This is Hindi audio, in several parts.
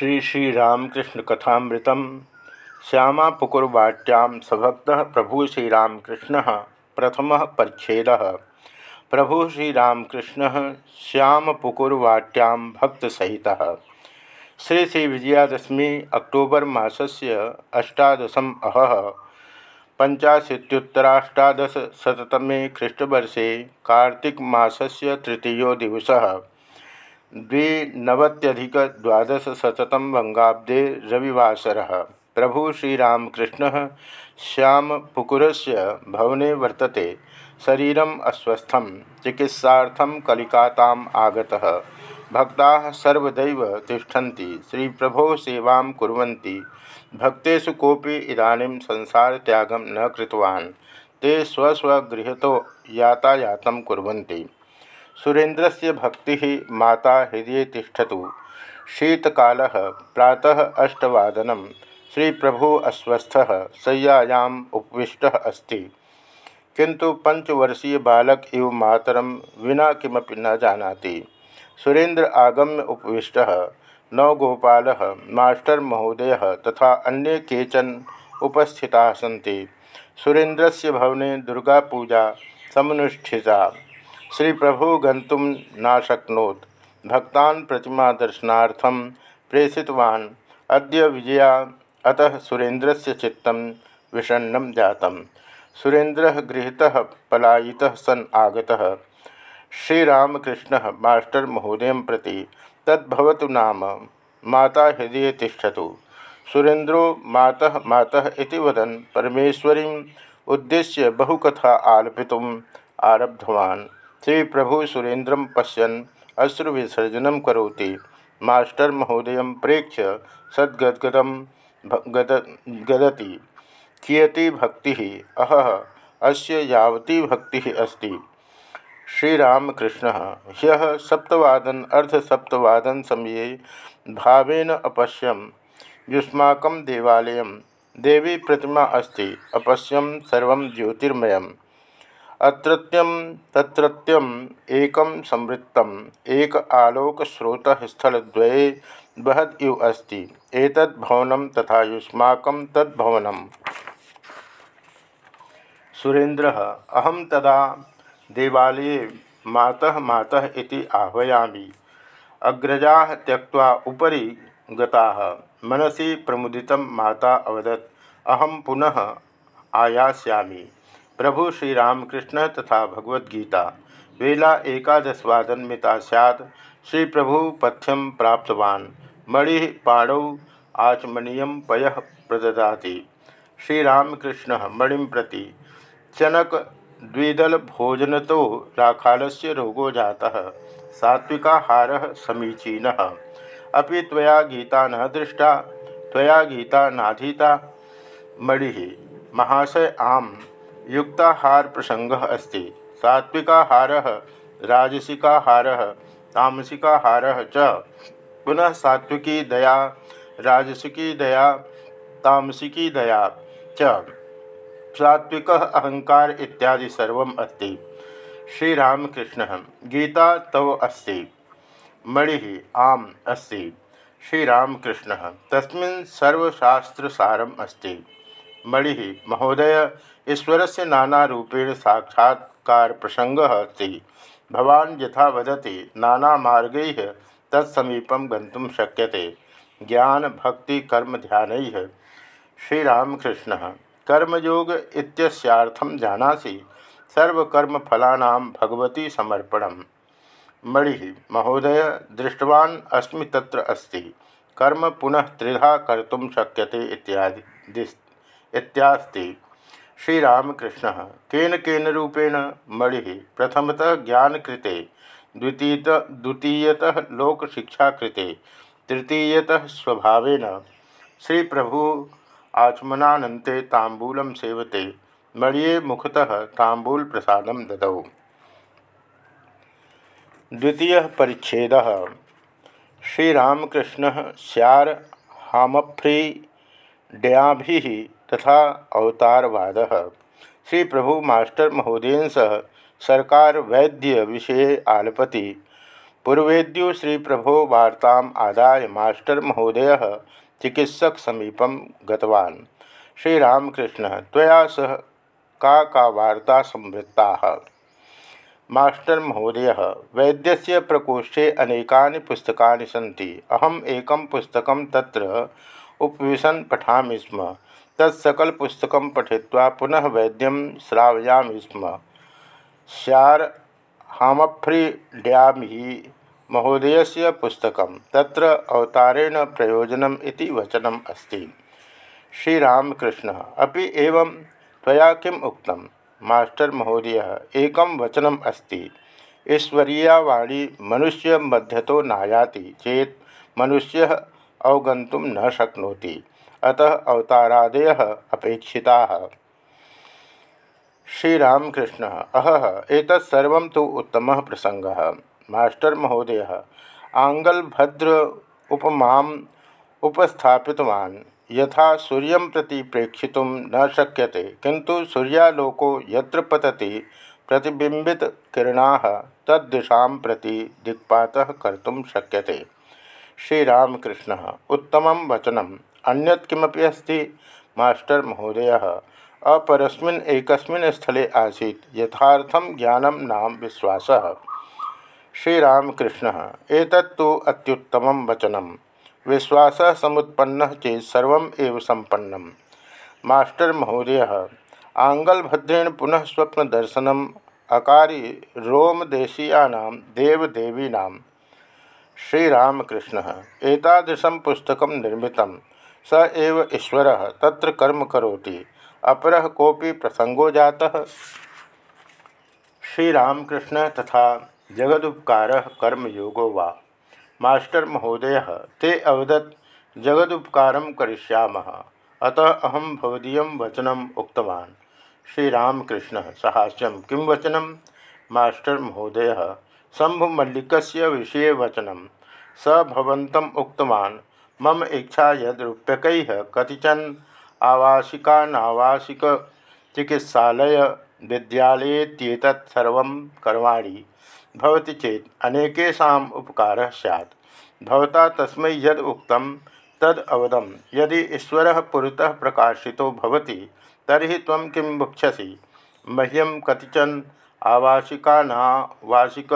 श्री श्रीरामकृष्ण कथामृतम, श्यामा पुकुरवाट्याम सभक्त प्रभु श्रीरामकृष्ण प्रथम परिच्छेद। प्रभु श्रीरामकृष्ण भक्त सहित। श्री श्री विजयादशमी अक्टोबर मासस्य अष्टादशम अह पंचाशीत्युत्तराष्टादशतमे ख्रीष्टवर्षे कार्तिक मासस्य तृतीयो दिवसः। द्विनवत्यधिकद्वादशशतम वंगाब्दे रविवासर। प्रभु श्रीरामकृष्ण श्यामपुकुर भवने वर्तते। शरीरम अस्वस्थ चिकित्सा कलिकाताम आगता। भक्ता सर्वदैव तिष्ठन्ति श्री प्रभो सेवा कुर्वन्ति। भक्तेषु कोपि इदानीं संसार त्यागं न कृतवान्। ते स्वस्वगृहतो यातायातं कुर्वन्ति। सुरेन्द्र से भक्ति माता हृदय तिष्ठतु। शीतकाल, प्रातः अष्टवादन श्री प्रभु अस्वस्थ, शय्यायाम उपविष्ट अस्त। किंतु पंचवर्षीय बालक इव मातरम विना किमपि न जानाति। सुरेन्द्र आगम्य उपविष्ट। नवगोपाल, मास्टर महोदय तथा अन्य केचन उपस्थिता सी सुरेन्द्र से भवने दुर्गापूजा समुष्ठिता श्री प्रभु गंतुम नाशक्नोत भक्तान प्रतिमा दर्शनार्थम प्रेषितवान। अद्य विजया, अतः सुरेन्द्र से चित्त विषण्ण जात सुरेन्द्र गृह पलायि सन् आगता। श्रीरामकृष्ण मास्टर महोदय प्रति तद्भवतु नाम। माता हृदय तिष्ठतु। सुरेन्द्रो माता माता वदन्। परमेश्वरीम् उद्देश्य बहुकथा आलपितुम् आरब्धवान्। श्री प्रभु सुरेन्द्र पश्यन् अश्रु विसर्जन करोति। मास्टर महोदय प्रेक्ष्य सद्गदगद गदति। कियती भक्ति? अह, अस्य भक्ति अस्ति। श्रीरामकृष्ण, ह्यः सप्तवादन, अर्धसप्तवादन समये भावेन अपश्यम। युष्माक देवालय, देवी प्रतिमा अस्ति। अपश्यम सर्व ज्योतिर्मय अत्रत्यम तत्रत्यम एकम संवृत्तम, एक आलोक स्रोत स्थलद्वये बहद इव अस्ति। एतद् भवनं तथा युष्माकं तद्भवनं सुरेन्द्रः, अहं तदा देवालये मातः मातः इति आह्वयामि। अग्रजाः त्यक्त्वा उपरि गताः। मनसि प्रमुदितं माता अवदत्, अहं पुनः आयास्यामि। प्रभु श्रीरामकृष्ण तथा भगवद्गीता, वेला एकादशवादन मिता सैद श्री प्रभु पथ्यम प्राप्तवान। मणि पाणौ आचमनीय पय प्रददाति। श्रीरामकृष्ण मणि प्रति चनक द्विदल भोजन तो राखाल से रोगो जाता, सात्विकाहार समीचीन। अभी तया गीता न दृष्टा तया गीता नाधीता। मणि महाशय आम। युक्ताहार प्रसंग अस्त। सात्विकाहार, राजसिकाहार, तामसिकाहार पुनः सात्विकी दया, राजसिकी दया, तामसिकी दया च। सात्विक अहंकार इत्यादि सर्व अस्ति। श्रीरामकृष्ण, गीता तव अस्ति। मणि आम अस्ति। श्रीरामकृष्ण, तस्मिन् अस्ति। मणि महोदय ईश्वर से नाना रूपेण साक्षात्कार प्रसंग अस्ति भवान यथा वदति, नाना मार्ग तत्समीपम गंतुम शक्यते। ज्ञान, भक्ति, कर्म, ध्यान। श्रीरामकृष्ण। कर्मयोग इत्यर्थम जानासी। सर्वकर्मफला भगवती समर्पण मणि। महोदय, दृष्टवान अस्मि तत्र अस्ति। कर्म पुनः त्रिधा कर्तुम शक्यते इत्यादि इत्यास्ति। श्रीरामकृष्ण। केन केन रूपेण मणि प्रथमतः ज्ञानकृते, द्वितीयत द्वितीयतः लोकशिक्षाकृते, तृतीयतः स्वभावेन। श्री प्रभु आचमनानन्ते तांबूल सेवते, मणिये मुखतः तांबूल प्रसाद ददौ। द्वितीय परिच्छेद। श्रीरामकृष्ण स्यार हामफ्री डयाभि तथा अवतारवाद। श्री प्रभु मास्टर महोदय सह सरकार वैद्य विषय आलपति। पूर्वेद्यु श्री प्रभो वार्ता आदाय मास्टर महोदय चिकित्सक समीपम गतवान्। श्रीरामकृष्ण तया सह का का वार्ता संवृत्ता? मास्टर महोदय वैद्य प्रकोष्ठे अनेकानि पुस्तकानि सन्ति। अहम् एकं पुस्तकं तत्र उपविशन् पठामि स्म। तत्सकलपुस्तकं पठित्वा पुनः वैद्यं श्रावयामि स्म। स्यार हामफ्री डैमी महोदयस्य पुस्तकं। तत्र अवतारेण प्रयोजनम् इति वचनम् अस्ति। श्रीरामकृष्ण अभी एवं त्वया किम् मास्टर महोदय, एक वचनम् अस्ति। ईश्वरीयावाणी मनुष्य मध्यतो नायाति, चेत मनुष्य अवगंतुम न शक्नोति। अतः अवतारादय अपेक्षिता। श्रीरामकृष्ण, अह एक तो उत्तम प्रसंग मास्टर महोदय आंगलभद्र उपमा उपस्थापितवान्। यथा सूर्य प्रति प्रेक्षित न शक्यते किंतु सूर्यालोको यत्र पतति प्रतिबिंबित तद्दिशा प्रति दिक्पात कर्म शक्यते। श्रीरामकृष्ण, उत्तम वचनम। अन्यत् किमपि अस्ति? मास्टर महोदय, अपरस्मिन् एकस्मिन् स्थले आसीत्, यथार्थं ज्ञानं नाम विश्वासः। श्रीरामकृष्ण एतत्तु अत्युत्तमं वचनं। विश्वासः समुत्पन्नः चेत् सर्वम् एव सम्पन्नं मास्टर महोदय आंगलभद्रेण पुनः स्वप्नदर्शनम् अकारी रोमदेशीयानां देवदेवीनां। श्रीरामकृष्ण, एतादृशं पुस्तकं निर्मितं स एव ईश्वर, तत्र कर्म करोति। अपर कोपि प्रसंगो जाता। श्रीरामकृष्ण तथा जगदुपकार कर्मयोगो वा। मास्टर महोदय, ते अवदत्, जगदुपकार करिष्यामः। अतः अहम भवदीय वचनम उक्तवान्। श्रीरामकृष्ण सहास्यम किं वचनम मास्टर महोदय शंभुमल्लिक विषय वचनम मम इच्छा यद रूप्यक कतिचन आवासिकानावासिक चिकित्सालय विद्यालयेत्येतत् कर्वाणी भवति चेत अनेकेषाम् उपकारः स्यात्। भवता तस्मै यद उक्तं तद अवदम यदि ईश्वरः पुरतः प्रकाशितो भवति, तर्हि त्वं किं वक्ष्यसि मह्यं कतिचन आवासिकानावासिक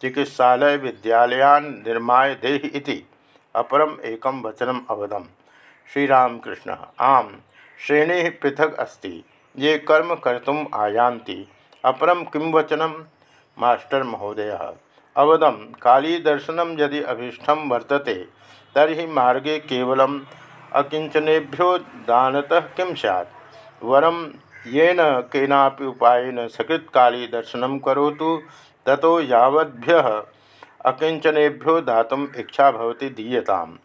चिकित्सालय विद्यालयान् निर्माय देहि इति। अपरम एकं वचनम अवदम। श्रीरामकृष्ण, आम, श्रेणी पृथक अस्ति, ये कर्म कर्तुम आयान्ति। अपरम किं वचनम? मास्टर महोदय, अवदम, कालीदर्शन यदि अभीष्टम वर्तते तरी मार्गे कवल अकिंचनेभ्यो दानतः किं सैत् वरम येन केनापि उपायन सकृत कालीदर्शन करोतु, ततो यावद्भ्य अकिंचनेभ्यो दातुम इच्छा भवति दीयताम।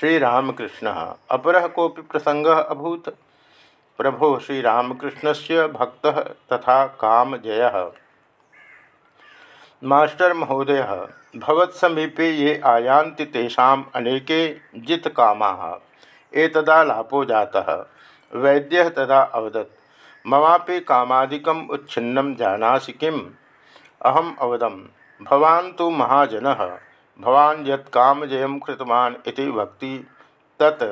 श्रीरामकृष्ण, अपर कोपि प्रसंग अभूत? प्रभो श्रीरामकृष्ण से भक्त तथा कामजय। मास्टर महोदय, भवत्समीपे ये आयान्ति तेषाम् अनेके जितकामाः, एतदा लाभो जातः। वैद्यः तदा अवदत्, ममापि कामादिकम् उच्छिन्नं जानासि किम्? अहम् अवदं भवान् तु महाजनः, भवान् यत् कृतवान् इति वक्ति तत्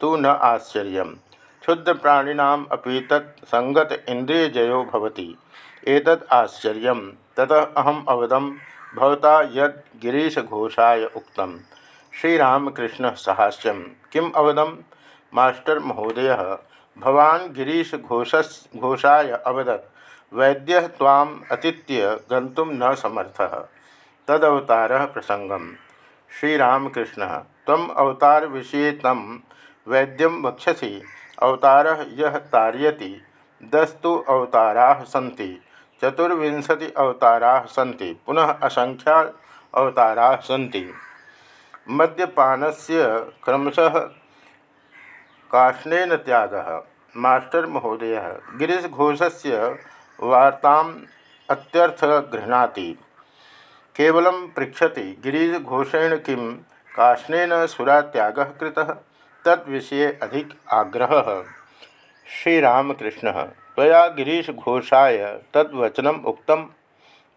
तु न आश्चर्यं क्षुद्रप्राणिनाम् अपि तत् भवति। एतत् आश्चर्यं ततः अहम अवदम, भवता यद गिरीश घोषाय उक्तम। श्रीरामकृष्ण सहास्यम। किम अवदम? मास्टर महोदय, भवान गिरीश घोषस घोषाय अवदत्। वैद्य ताम अतीत्य गंतुम न समर्थ। तदवतार प्रसंगम श्रीरामकृष्ण तम अवतार विषय तम वैद्यम वक्षसी। अवतार यह तारयति, दस्तु अवतारा सन्ति। चतुर्विंशति अवतारा सी पुनः असंख्या अवतारा सी मद्यपान से क्रमशः काष्णेन त्याग। मास्टर महोदय से वार्ता अत्यर्थ गृह्णाति केवल पृछति गिरीशघोषेण किं काष्णेन सुरात्याग कृतः, तद्विषये अधिक आग्रह। श्रीरामकृष्ण तया गिरीश घोषाय तद्वचनम उक्तम,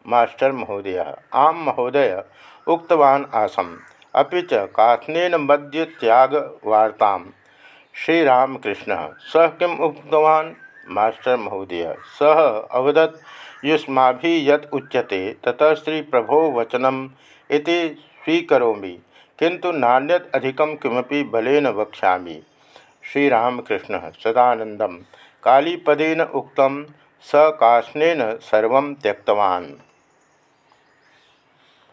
मास्टर महोदय। आम महोदय, उक्तवान् आसम। अभी च काथनेन मध्य त्याग वार्ता श्रीरामकृष्ण, स किम उक्तवान्? मास्टर महोदय सह अवदत् युष्मा यत ततः श्री प्रभो वचनम स्वीकोमी किंतु नान्यत अधिकम किमपि बलेन वक्षा श्रीरामकृष्ण सदानंदम कालीपदेन उक्तम स काष्णेन सर्व त्यक्तवान्।